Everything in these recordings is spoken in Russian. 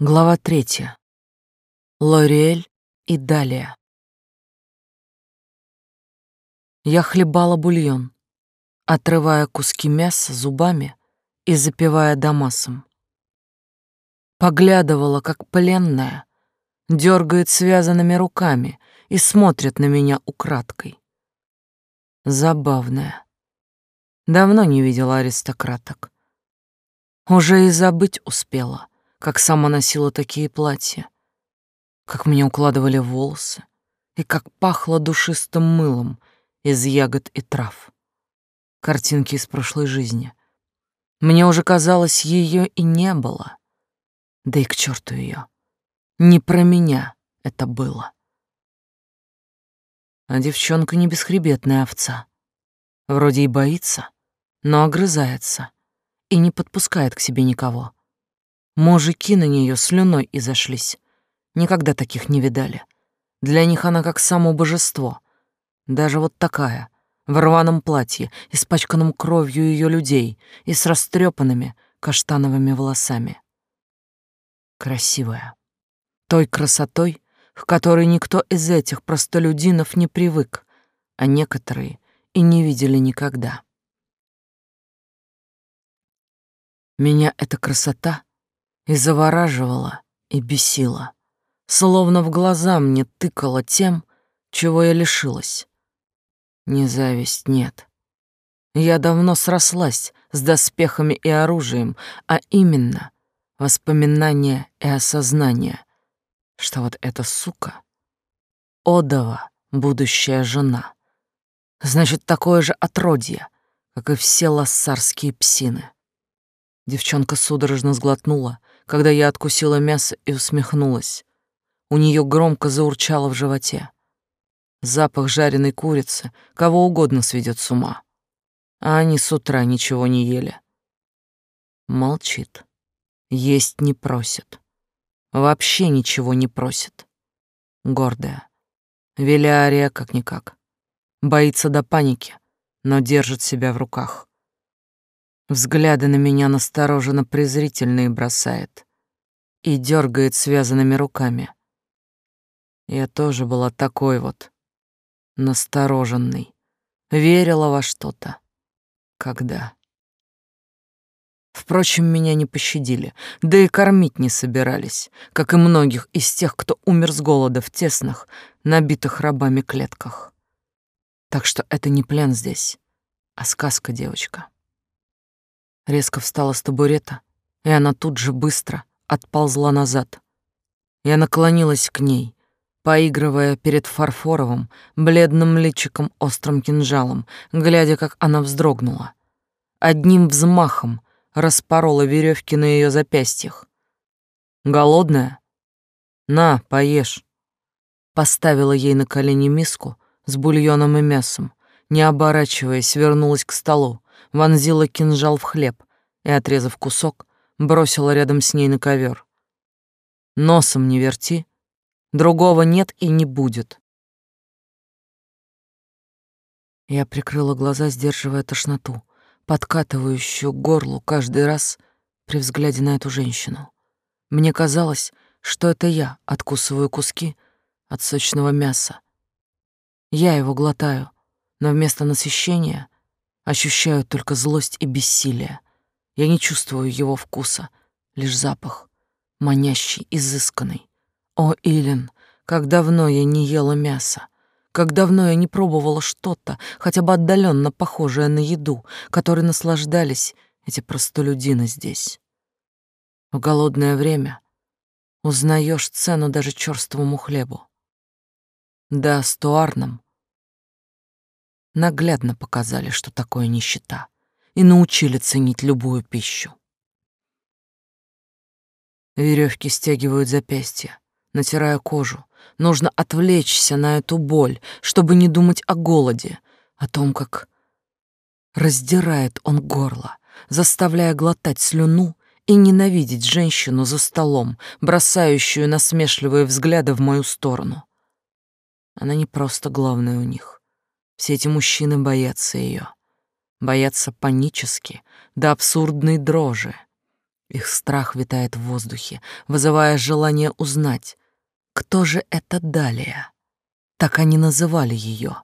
Глава третья. Лориэль и Далия. Я хлебала бульон, отрывая куски мяса зубами и запивая дамасом. Поглядывала, как пленная, дергает связанными руками и смотрит на меня украдкой. Забавная. Давно не видела аристократок. Уже и забыть успела — как сама носила такие платья, как мне укладывали волосы и как пахло душистым мылом из ягод и трав. Картинки из прошлой жизни. Мне уже казалось, ее и не было. Да и к черту ее. Не про меня это было. А девчонка не бесхребетная овца. Вроде и боится, но огрызается и не подпускает к себе никого. Мужики на нее слюной изошлись. Никогда таких не видали. Для них она как само божество. Даже вот такая, в рваном платье, испачканном кровью ее людей и с растрепанными каштановыми волосами. Красивая. Той красотой, к которой никто из этих простолюдинов не привык, а некоторые и не видели никогда. Меня эта красота — и завораживала, и бесила, словно в глаза мне тыкала тем, чего я лишилась. Не зависть, нет. Я давно срослась с доспехами и оружием, а именно воспоминания и осознание, что вот эта сука — Одова, будущая жена. Значит, такое же отродье, как и все лассарские псины. Девчонка судорожно сглотнула, когда я откусила мясо и усмехнулась. У нее громко заурчало в животе. Запах жареной курицы кого угодно сведет с ума. А они с утра ничего не ели. Молчит. Есть не просит. Вообще ничего не просит. Гордая. Велиария как-никак. Боится до паники, но держит себя в руках. Взгляды на меня настороженно презрительные бросает и дергает связанными руками. Я тоже была такой вот, настороженной, верила во что-то. Когда? Впрочем, меня не пощадили, да и кормить не собирались, как и многих из тех, кто умер с голода в тесных, набитых рабами клетках. Так что это не плен здесь, а сказка, девочка. Резко встала с табурета, и она тут же быстро отползла назад. Я наклонилась к ней, поигрывая перед фарфоровым, бледным личиком острым кинжалом, глядя, как она вздрогнула. Одним взмахом распорола веревки на ее запястьях. «Голодная? На, поешь». Поставила ей на колени миску с бульоном и мясом, не оборачиваясь, вернулась к столу, вонзила кинжал в хлеб и, отрезав кусок, бросила рядом с ней на ковер. Носом не верти, другого нет и не будет. Я прикрыла глаза, сдерживая тошноту, подкатывающую к горлу каждый раз при взгляде на эту женщину. Мне казалось, что это я откусываю куски от сочного мяса. Я его глотаю, но вместо насыщения Ощущаю только злость и бессилие. Я не чувствую его вкуса, лишь запах, манящий, изысканный. О, Илен, как давно я не ела мяса, как давно я не пробовала что-то, хотя бы отдаленно похожее на еду, которой наслаждались эти простолюдины здесь. В голодное время узнаешь цену даже черствому хлебу. Да, стуарным наглядно показали, что такое нищета, и научили ценить любую пищу. Веревки стягивают запястья, натирая кожу. Нужно отвлечься на эту боль, чтобы не думать о голоде, о том, как раздирает он горло, заставляя глотать слюну и ненавидеть женщину за столом, бросающую насмешливые взгляды в мою сторону. Она не просто главная у них. Все эти мужчины боятся ее, боятся панически, до абсурдной дрожи. Их страх витает в воздухе, вызывая желание узнать, кто же это Далия. Так они называли ее.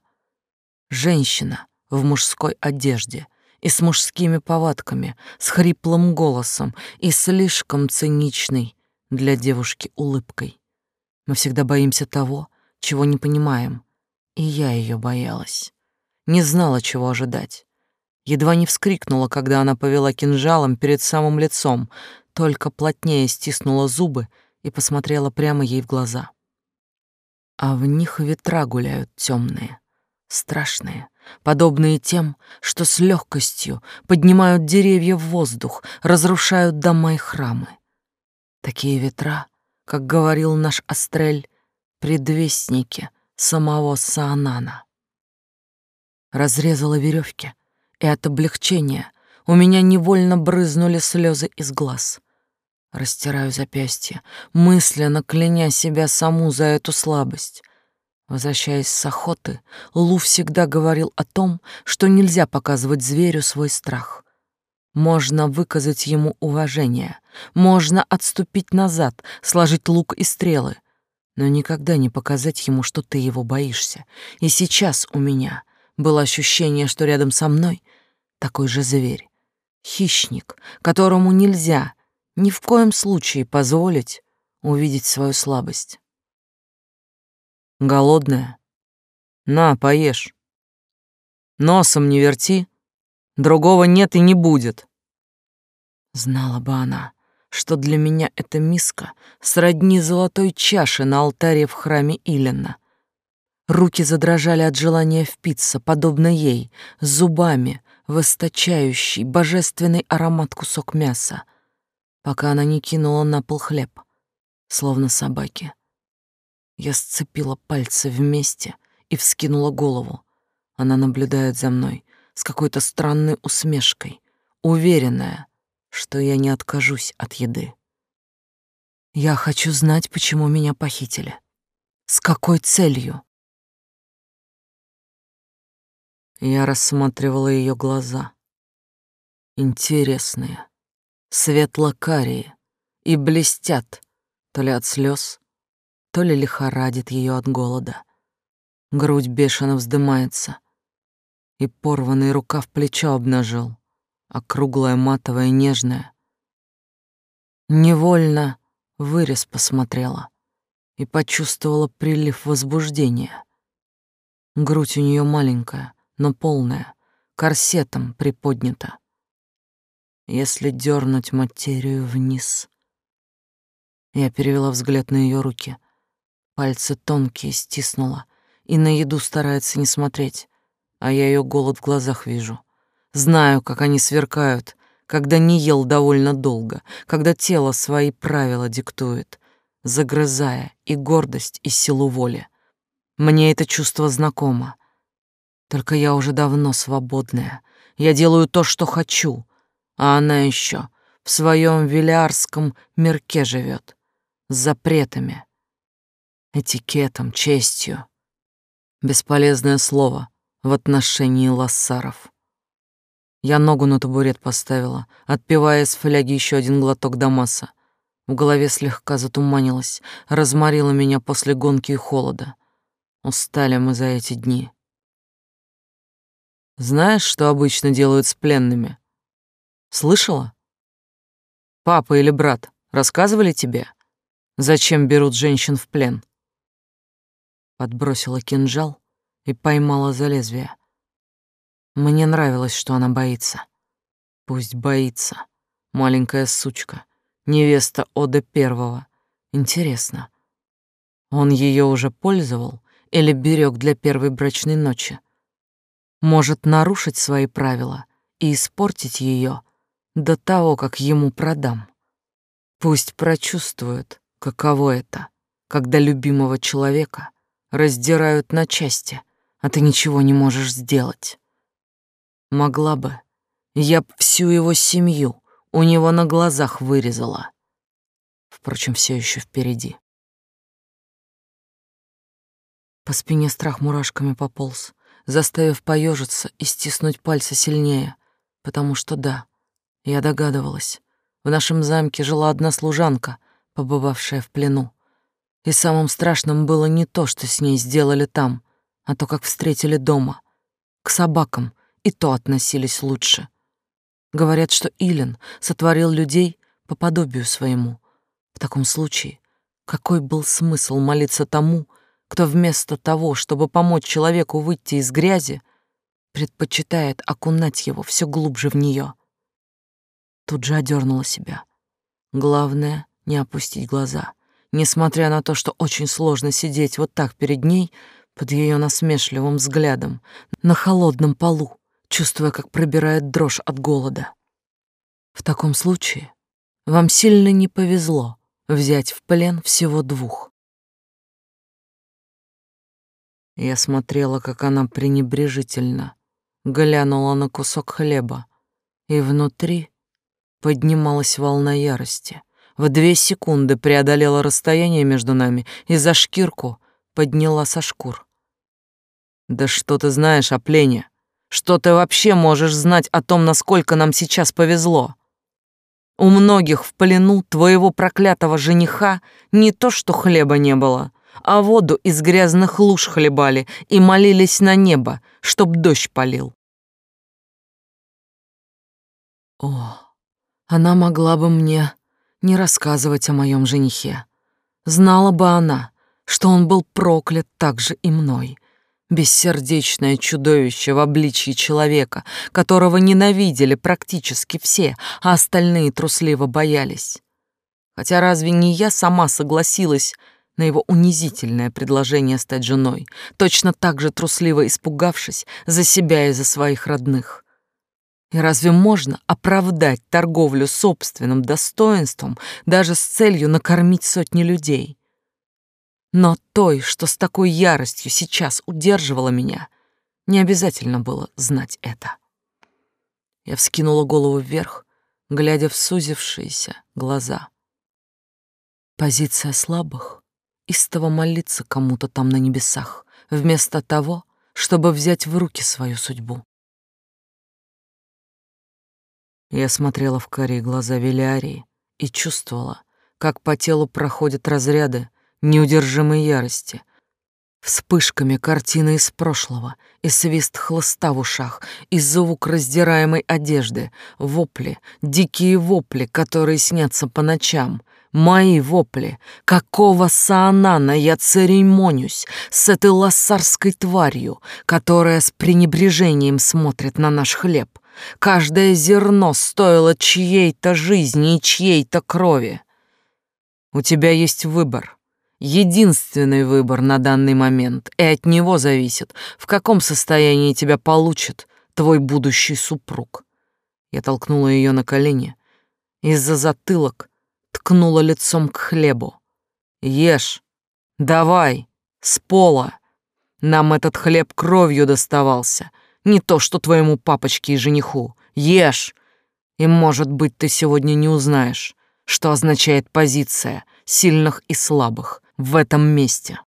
Женщина в мужской одежде и с мужскими повадками, с хриплым голосом и слишком циничной для девушки улыбкой. Мы всегда боимся того, чего не понимаем, и я ее боялась. Не знала, чего ожидать. Едва не вскрикнула, когда она повела кинжалом перед самым лицом, только плотнее стиснула зубы и посмотрела прямо ей в глаза. А в них ветра гуляют темные, страшные, подобные тем, что с легкостью поднимают деревья в воздух, разрушают дома и храмы. Такие ветра, как говорил наш Астрель, предвестники самого Саанана. Разрезала веревки, и от облегчения у меня невольно брызнули слезы из глаз. Растираю запястье, мысленно кляня себя саму за эту слабость. Возвращаясь с охоты, Лу всегда говорил о том, что нельзя показывать зверю свой страх. Можно выказать ему уважение, можно отступить назад, сложить лук и стрелы, но никогда не показать ему, что ты его боишься. И сейчас у меня было ощущение, что рядом со мной такой же зверь, хищник, которому нельзя ни в коем случае позволить увидеть свою слабость. Голодная? На, поешь. Носом не верти, другого нет и не будет. Знала бы она, что для меня эта миска сродни золотой чаше на алтаре в храме Илена. Руки задрожали от желания впиться, подобно ей, зубами, в источающий божественный аромат кусок мяса, пока она не кинула на пол хлеб, словно собаки. Я сцепила пальцы вместе и вскинула голову. Она наблюдает за мной с какой-то странной усмешкой, уверенная, что я не откажусь от еды. Я хочу знать, почему меня похитили. С какой целью? Я рассматривала ее глаза. Интересные, светло-карие, и блестят то ли от слез, то ли лихорадит ее от голода. Грудь бешено вздымается, и порванный рукав плечо обнажил, округлая, матовая, нежная. Невольно вырез посмотрела и почувствовала прилив возбуждения. Грудь у нее маленькая, но полная, корсетом приподнята. Если дернуть материю вниз... Я перевела взгляд на ее руки. Пальцы тонкие стиснула, и на еду старается не смотреть, а я ее голод в глазах вижу. Знаю, как они сверкают, когда не ел довольно долго, когда тело свои правила диктует, загрызая и гордость, и силу воли. Мне это чувство знакомо. Только я уже давно свободная. Я делаю то, что хочу, а она еще в своем велиарском мирке живет, с запретами, этикетом, честью. Бесполезное слово в отношении лассаров. Я ногу на табурет поставила, отпивая из фляги еще один глоток Дамаса. В голове слегка затуманилось, разморило меня после гонки и холода. Устали мы за эти дни. Знаешь, что обычно делают с пленными? Слышала? Папа или брат рассказывали тебе, зачем берут женщин в плен? Подбросила кинжал и поймала за лезвие. Мне нравилось, что она боится. Пусть боится. Маленькая сучка, невеста Ода Первого. Интересно, он ее уже пользовал или берег для первой брачной ночи? может нарушить свои правила и испортить ее до того, как ему продам. Пусть прочувствует, каково это, когда любимого человека раздирают на части, а ты ничего не можешь сделать. Могла бы, я б всю его семью у него на глазах вырезала. Впрочем, все еще впереди. По спине страх мурашками пополз заставив поежиться и стиснуть пальцы сильнее, потому что да, я догадывалась, В нашем замке жила одна служанка, побывавшая в плену. И самым страшным было не то, что с ней сделали там, а то, как встретили дома. К собакам и то относились лучше. Говорят, что Илен сотворил людей по подобию своему. В таком случае, какой был смысл молиться тому, кто вместо того, чтобы помочь человеку выйти из грязи, предпочитает окунать его все глубже в нее? Тут же одернула себя. Главное — не опустить глаза. Несмотря на то, что очень сложно сидеть вот так перед ней, под ее насмешливым взглядом, на холодном полу, чувствуя, как пробирает дрожь от голода. В таком случае вам сильно не повезло взять в плен всего двух. Я смотрела, как она пренебрежительно глянула на кусок хлеба, и внутри поднималась волна ярости. В две секунды преодолела расстояние между нами и за шкирку подняла со шкур. «Да что ты знаешь о плене? Что ты вообще можешь знать о том, насколько нам сейчас повезло?» У многих в плену твоего проклятого жениха не то что хлеба не было, а воду из грязных луж хлебали и молились на небо, чтоб дождь полил. О, она могла бы мне не рассказывать о моем женихе. Знала бы она, что он был проклят так же и мной, Бессердечное чудовище в обличье человека, которого ненавидели практически все, а остальные трусливо боялись. Хотя разве не я сама согласилась на его унизительное предложение стать женой, точно так же трусливо испугавшись за себя и за своих родных? И разве можно оправдать торговлю собственным достоинством даже с целью накормить сотни людей? Но той, что с такой яростью сейчас удерживала меня, не обязательно было знать это. Я вскинула голову вверх, глядя в сузившиеся глаза. Позиция слабых — истово молиться кому-то там на небесах, вместо того, чтобы взять в руки свою судьбу. Я смотрела в карие глаза Велиарии и чувствовала, как по телу проходят разряды неудержимой ярости. Вспышками картины из прошлого, и свист хлыста в ушах, и звук раздираемой одежды, вопли, дикие вопли, которые снятся по ночам, мои вопли. Какого саанана я церемонюсь с этой лоссарской тварью, которая с пренебрежением смотрит на наш хлеб? Каждое зерно стоило чьей-то жизни и чьей-то крови. У тебя есть выбор единственный выбор на данный момент, и от него зависит, в каком состоянии тебя получит твой будущий супруг. Я толкнула ее на колени, из-за затылок ткнула лицом к хлебу. Ешь, давай, с пола. Нам этот хлеб кровью доставался, не то что твоему папочке и жениху. Ешь, и, может быть, ты сегодня не узнаешь, что означает позиция сильных и слабых, в этом месте.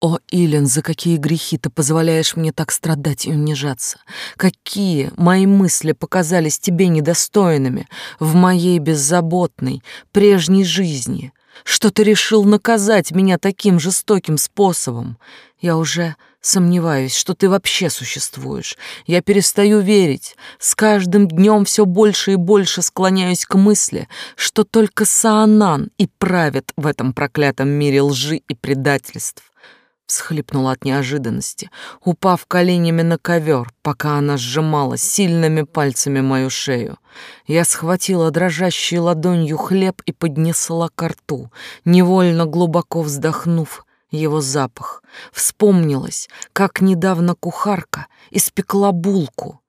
О, Илен, за какие грехи ты позволяешь мне так страдать и унижаться? Какие мои мысли показались тебе недостойными в моей беззаботной прежней жизни? Что ты решил наказать меня таким жестоким способом? Я уже Сомневаюсь, что ты вообще существуешь. Я перестаю верить. С каждым днем все больше и больше склоняюсь к мысли, что только Саанан и правит в этом проклятом мире лжи и предательств. Всхлипнула от неожиданности, упав коленями на ковер, пока она сжимала сильными пальцами мою шею. Я схватила дрожащей ладонью хлеб и поднесла ко рту, невольно глубоко вздохнув, его запах. Вспомнилось, как недавно кухарка испекла булку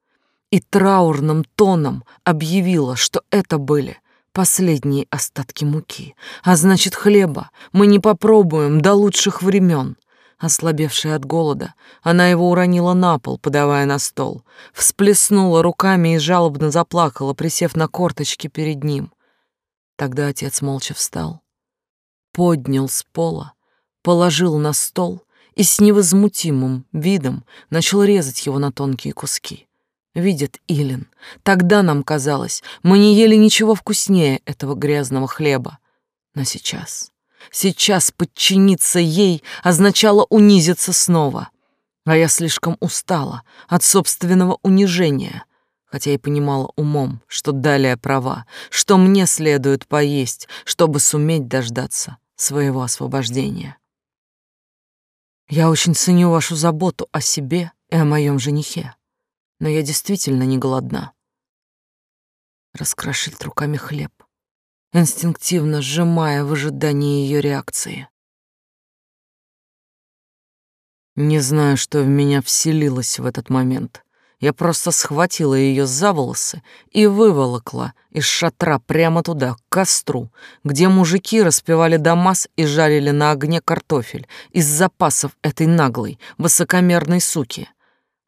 и траурным тоном объявила, что это были последние остатки муки, а значит хлеба мы не попробуем до лучших времен. Ослабевшая от голода, она его уронила на пол, подавая на стол, всплеснула руками и жалобно заплакала, присев на корточки перед ним. Тогда отец молча встал, поднял с пола положил на стол и с невозмутимым видом начал резать его на тонкие куски. видит Илин. Тогда нам казалось, мы не ели ничего вкуснее этого грязного хлеба. Но сейчас, сейчас подчиниться ей означало унизиться снова. А я слишком устала от собственного унижения, хотя и понимала умом, что далее права, что мне следует поесть, чтобы суметь дождаться своего освобождения. Я очень ценю вашу заботу о себе и о моем женихе, но я действительно не голодна. Раскрошить руками хлеб, инстинктивно сжимая в ожидании ее реакции. Не знаю, что в меня вселилось в этот момент. Я просто схватила ее за волосы и выволокла из шатра прямо туда, к костру, где мужики распевали дамас и жарили на огне картофель из запасов этой наглой, высокомерной суки.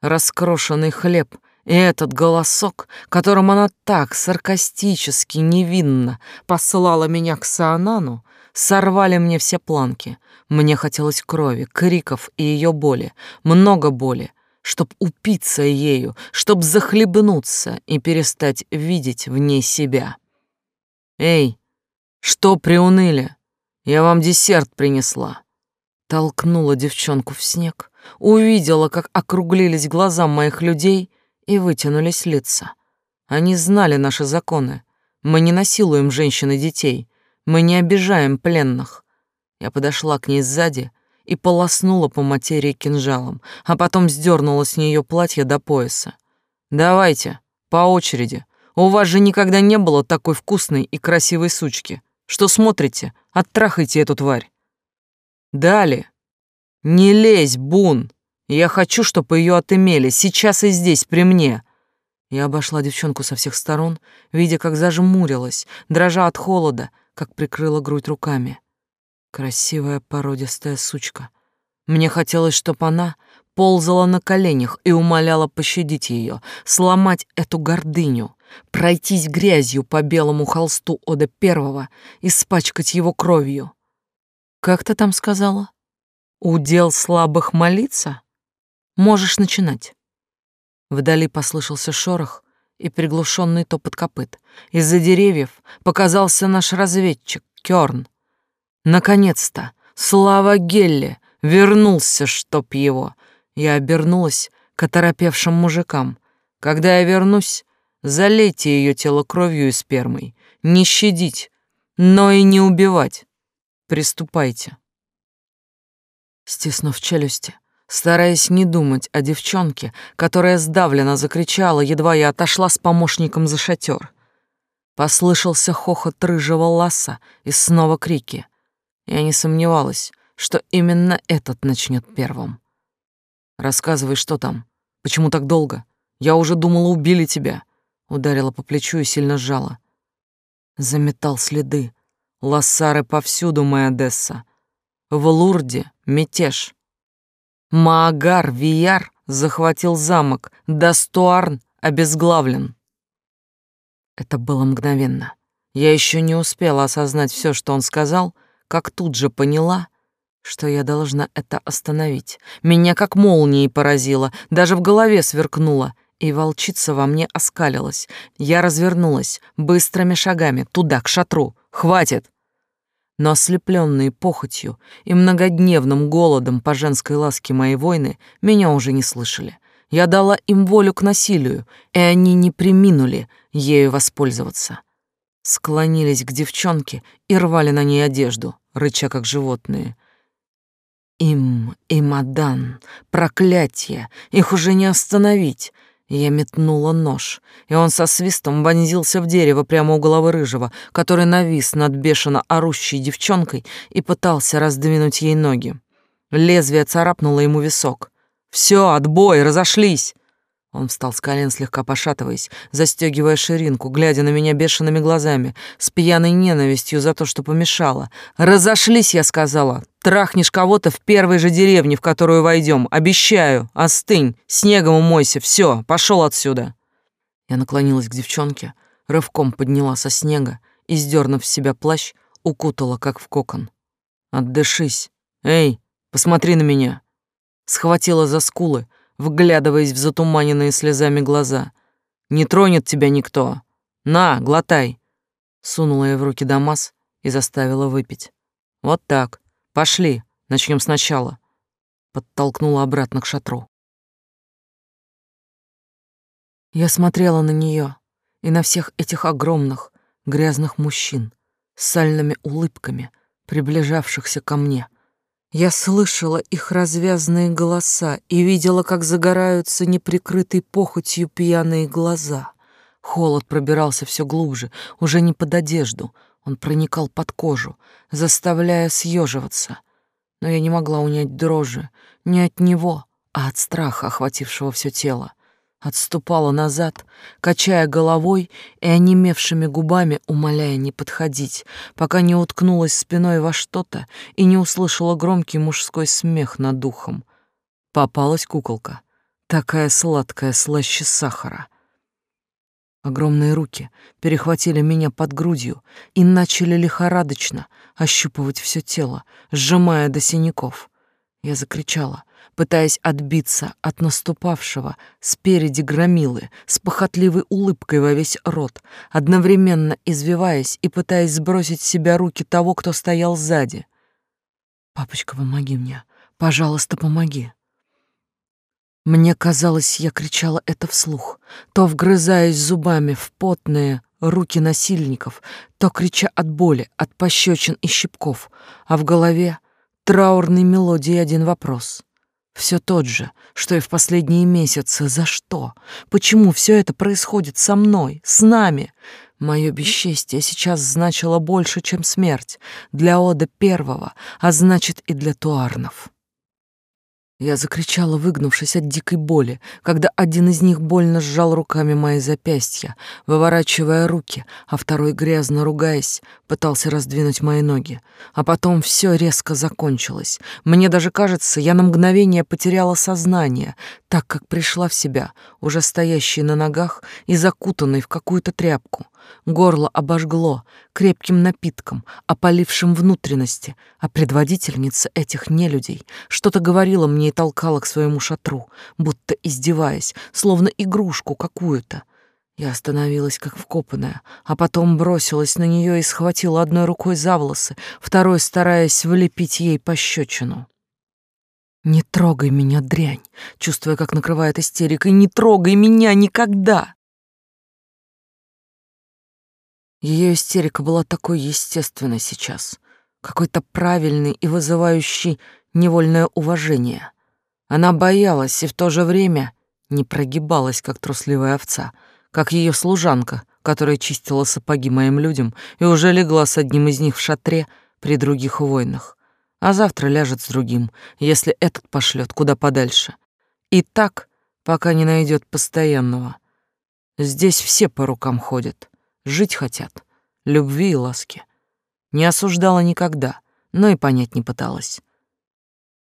Раскрошенный хлеб и этот голосок, которым она так саркастически невинно послала меня к Саанану, сорвали мне все планки. Мне хотелось крови, криков и ее боли, много боли, чтоб упиться ею, чтоб захлебнуться и перестать видеть в ней себя. «Эй, что приуныли? Я вам десерт принесла». Толкнула девчонку в снег, увидела, как округлились глаза моих людей и вытянулись лица. Они знали наши законы. Мы не насилуем женщин и детей, мы не обижаем пленных. Я подошла к ней сзади и полоснула по материи кинжалом, а потом сдернула с нее платье до пояса. «Давайте, по очереди. У вас же никогда не было такой вкусной и красивой сучки. Что смотрите? Оттрахайте эту тварь». «Далее. Не лезь, Бун. Я хочу, чтобы ее отымели, сейчас и здесь, при мне». Я обошла девчонку со всех сторон, видя, как зажмурилась, дрожа от холода, как прикрыла грудь руками. Красивая породистая сучка. Мне хотелось, чтобы она ползала на коленях и умоляла пощадить ее, сломать эту гордыню, пройтись грязью по белому холсту Ода Первого, испачкать его кровью. Как ты там сказала? Удел слабых молиться? Можешь начинать. Вдали послышался шорох и приглушенный топот копыт. Из-за деревьев показался наш разведчик, Кёрн. Наконец-то! Слава Гелле! Вернулся, чтоб его! Я обернулась к оторопевшим мужикам. Когда я вернусь, залейте ее тело кровью и спермой. Не щадить, но и не убивать. Приступайте. Стиснув челюсти, стараясь не думать о девчонке, которая сдавленно закричала, едва я отошла с помощником за шатер. Послышался хохот рыжего ласа и снова крики. Я не сомневалась, что именно этот начнет первым. «Рассказывай, что там? Почему так долго? Я уже думала, убили тебя!» Ударила по плечу и сильно сжала. Заметал следы. Лассары повсюду, моя Одесса. В Лурде мятеж. Маагар Вияр захватил замок, Дастуарн обезглавлен. Это было мгновенно. Я еще не успела осознать все, что он сказал — как тут же поняла, что я должна это остановить. Меня как молнией поразило, даже в голове сверкнуло, и волчица во мне оскалилась. Я развернулась быстрыми шагами туда, к шатру. «Хватит!» Но ослепленные похотью и многодневным голодом по женской ласке моей войны меня уже не слышали. Я дала им волю к насилию, и они не приминули ею воспользоваться склонились к девчонке и рвали на ней одежду, рыча как животные. Им и Мадан, проклятие, их уже не остановить. Я метнула нож, и он со свистом вонзился в дерево прямо у головы рыжего, который навис над бешено орущей девчонкой и пытался раздвинуть ей ноги. Лезвие царапнуло ему висок. «Все, отбой, разошлись!» Он встал с колен, слегка пошатываясь, застегивая ширинку, глядя на меня бешеными глазами, с пьяной ненавистью за то, что помешала. «Разошлись!» — я сказала. «Трахнешь кого-то в первой же деревне, в которую войдем. Обещаю! Остынь! Снегом умойся! Все, пошел отсюда!» Я наклонилась к девчонке, рывком подняла со снега и, сдернув с себя плащ, укутала, как в кокон. «Отдышись! Эй, посмотри на меня!» Схватила за скулы, вглядываясь в затуманенные слезами глаза. Не тронет тебя никто. На, глотай. Сунула ей в руки Дамас и заставила выпить. Вот так. Пошли, начнем сначала. Подтолкнула обратно к шатру. Я смотрела на нее и на всех этих огромных, грязных мужчин с сальными улыбками, приближавшихся ко мне. Я слышала их развязные голоса и видела, как загораются неприкрытой похотью пьяные глаза. Холод пробирался все глубже, уже не под одежду, он проникал под кожу, заставляя съеживаться. Но я не могла унять дрожи не от него, а от страха, охватившего все тело отступала назад, качая головой и онемевшими губами умоляя не подходить, пока не уткнулась спиной во что-то и не услышала громкий мужской смех над духом. Попалась куколка, такая сладкая, слаще сахара. Огромные руки перехватили меня под грудью и начали лихорадочно ощупывать все тело, сжимая до синяков. Я закричала, пытаясь отбиться от наступавшего спереди громилы с похотливой улыбкой во весь рот, одновременно извиваясь и пытаясь сбросить с себя руки того, кто стоял сзади. «Папочка, помоги мне! Пожалуйста, помоги!» Мне казалось, я кричала это вслух, то вгрызаясь зубами в потные руки насильников, то крича от боли, от пощечин и щипков, а в голове траурной мелодии один вопрос. Все тот же, что и в последние месяцы. За что? Почему все это происходит со мной, с нами? Мое бесчестие сейчас значило больше, чем смерть для Ода Первого, а значит и для Туарнов. Я закричала, выгнувшись от дикой боли, когда один из них больно сжал руками мои запястья, выворачивая руки, а второй, грязно ругаясь, пытался раздвинуть мои ноги. А потом все резко закончилось. Мне даже кажется, я на мгновение потеряла сознание, так как пришла в себя, уже стоящей на ногах и закутанной в какую-то тряпку — Горло обожгло крепким напитком, опалившим внутренности, а предводительница этих нелюдей что-то говорила мне и толкала к своему шатру, будто издеваясь, словно игрушку какую-то. Я остановилась как вкопанная, а потом бросилась на нее и схватила одной рукой за волосы, второй стараясь влепить ей пощечину. «Не трогай меня, дрянь!» Чувствуя, как накрывает истерика. «Не трогай меня никогда!» Ее истерика была такой естественной сейчас, какой-то правильный и вызывающий невольное уважение. Она боялась и в то же время не прогибалась, как трусливая овца, как ее служанка, которая чистила сапоги моим людям и уже легла с одним из них в шатре при других войнах, а завтра ляжет с другим, если этот пошлет куда подальше. И так, пока не найдет постоянного. Здесь все по рукам ходят. Жить хотят, любви и ласки. Не осуждала никогда, но и понять не пыталась.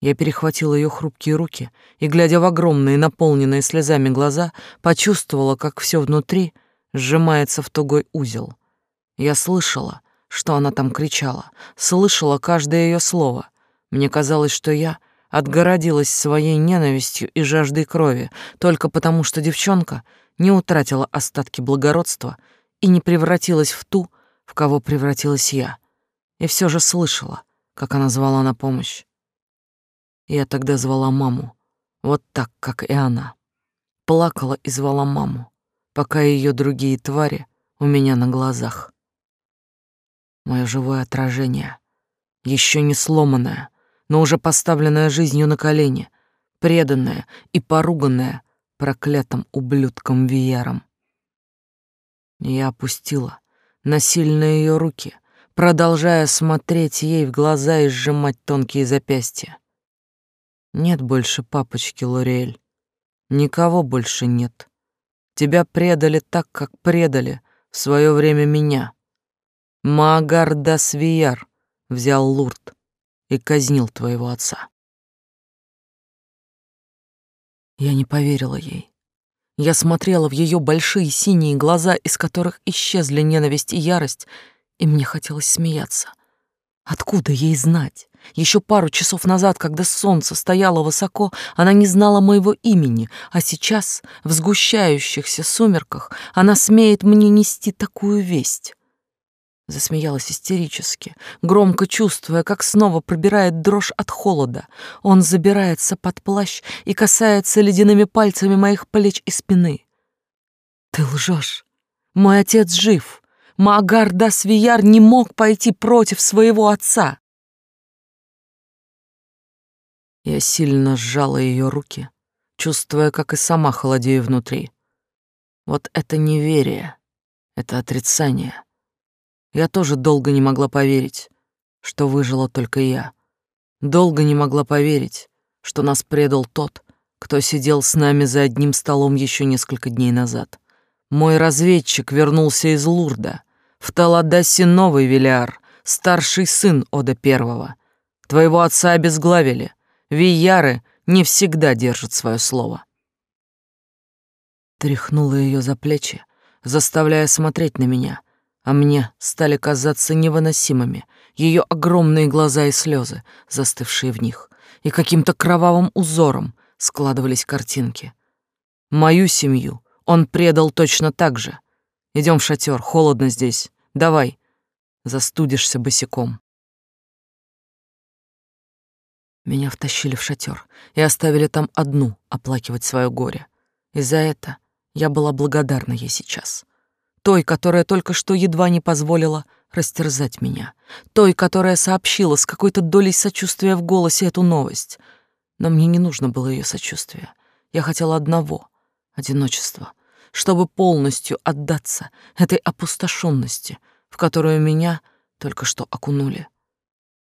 Я перехватила ее хрупкие руки и, глядя в огромные, наполненные слезами глаза, почувствовала, как все внутри сжимается в тугой узел. Я слышала, что она там кричала, слышала каждое ее слово. Мне казалось, что я отгородилась своей ненавистью и жаждой крови только потому, что девчонка не утратила остатки благородства и не превратилась в ту, в кого превратилась я. И все же слышала, как она звала на помощь. Я тогда звала маму, вот так, как и она. Плакала и звала маму, пока ее другие твари у меня на глазах. Мое живое отражение, еще не сломанное, но уже поставленное жизнью на колени, преданное и поруганное проклятым ублюдком Вияром. Я опустила на сильные ее руки, продолжая смотреть ей в глаза и сжимать тонкие запястья. Нет больше папочки, Лориэль. Никого больше нет. Тебя предали так, как предали в свое время меня. Маагар Дасвияр взял Лурд и казнил твоего отца. Я не поверила ей. Я смотрела в ее большие синие глаза, из которых исчезли ненависть и ярость, и мне хотелось смеяться. Откуда ей знать? Еще пару часов назад, когда солнце стояло высоко, она не знала моего имени, а сейчас, в сгущающихся сумерках, она смеет мне нести такую весть. Засмеялась истерически, громко чувствуя, как снова пробирает дрожь от холода. Он забирается под плащ и касается ледяными пальцами моих плеч и спины. «Ты лжешь. Мой отец жив. Маагар Дасвияр не мог пойти против своего отца». Я сильно сжала ее руки, чувствуя, как и сама холодею внутри. Вот это неверие, это отрицание. Я тоже долго не могла поверить, что выжила только я. Долго не могла поверить, что нас предал тот, кто сидел с нами за одним столом еще несколько дней назад. Мой разведчик вернулся из Лурда, в Таладасе новый Велиар, старший сын Ода Первого. Твоего отца обезглавили — Вияры не всегда держат свое слово. Тряхнула ее за плечи, заставляя смотреть на меня, а мне стали казаться невыносимыми ее огромные глаза и слезы, застывшие в них, и каким-то кровавым узором складывались картинки. Мою семью он предал точно так же. Идем в шатер, холодно здесь. Давай, застудишься босиком. Меня втащили в шатер и оставили там одну оплакивать свое горе. И за это я была благодарна ей сейчас. Той, которая только что едва не позволила растерзать меня. Той, которая сообщила с какой-то долей сочувствия в голосе эту новость. Но мне не нужно было ее сочувствия. Я хотела одного — одиночества, чтобы полностью отдаться этой опустошенности, в которую меня только что окунули.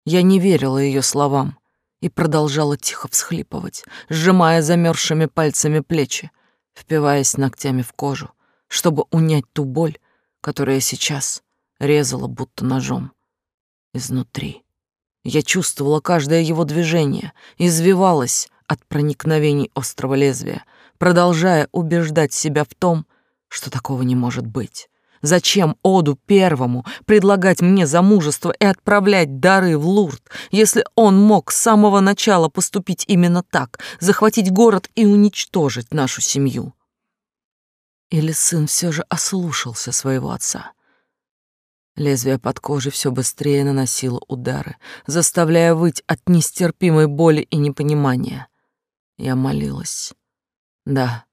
Я не верила ее словам, и продолжала тихо всхлипывать, сжимая замерзшими пальцами плечи, впиваясь ногтями в кожу, чтобы унять ту боль, которая сейчас резала будто ножом изнутри. Я чувствовала каждое его движение, извивалась от проникновений острого лезвия, продолжая убеждать себя в том, что такого не может быть. Зачем Оду первому предлагать мне замужество и отправлять дары в Лурд, если он мог с самого начала поступить именно так, захватить город и уничтожить нашу семью? Или сын все же ослушался своего отца? Лезвие под кожей все быстрее наносило удары, заставляя выть от нестерпимой боли и непонимания. Я молилась. Да,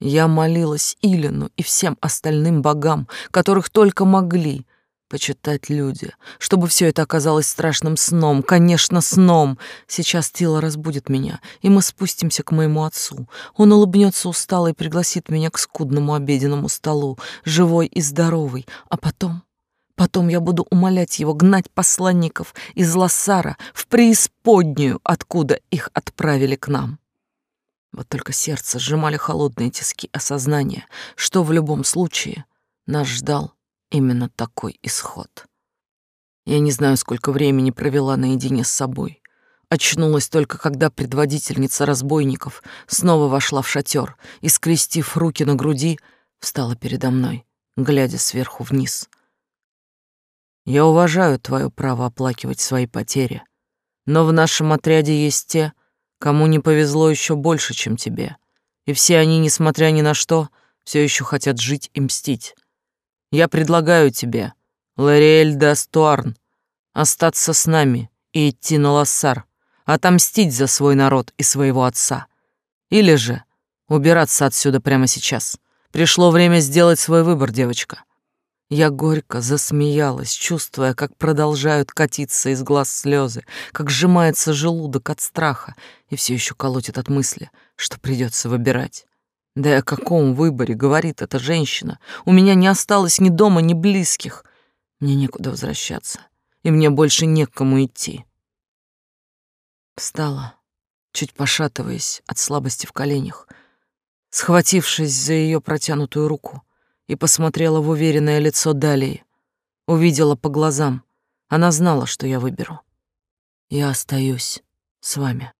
я молилась Илину и всем остальным богам, которых только могли почитать люди, чтобы все это оказалось страшным сном, конечно, сном. Сейчас тело разбудит меня, и мы спустимся к моему отцу. Он улыбнется устало и пригласит меня к скудному обеденному столу, живой и здоровый, а потом... Потом я буду умолять его гнать посланников из Лассара в преисподнюю, откуда их отправили к нам. Вот только сердце сжимали холодные тиски осознания, что в любом случае нас ждал именно такой исход. Я не знаю, сколько времени провела наедине с собой. Очнулась только, когда предводительница разбойников снова вошла в шатер и, скрестив руки на груди, встала передо мной, глядя сверху вниз. «Я уважаю твое право оплакивать свои потери, но в нашем отряде есть те, кому не повезло еще больше, чем тебе. И все они, несмотря ни на что, все еще хотят жить и мстить. Я предлагаю тебе, Лориэль Дастуарн, остаться с нами и идти на Лассар, отомстить за свой народ и своего отца. Или же убираться отсюда прямо сейчас. Пришло время сделать свой выбор, девочка. Я горько засмеялась, чувствуя, как продолжают катиться из глаз слезы, как сжимается желудок от страха и все еще колотит от мысли, что придется выбирать. Да и о каком выборе говорит эта женщина? У меня не осталось ни дома, ни близких. Мне некуда возвращаться, и мне больше не к кому идти. Встала, чуть пошатываясь от слабости в коленях, схватившись за ее протянутую руку — и посмотрела в уверенное лицо Далии. Увидела по глазам. Она знала, что я выберу. Я остаюсь с вами.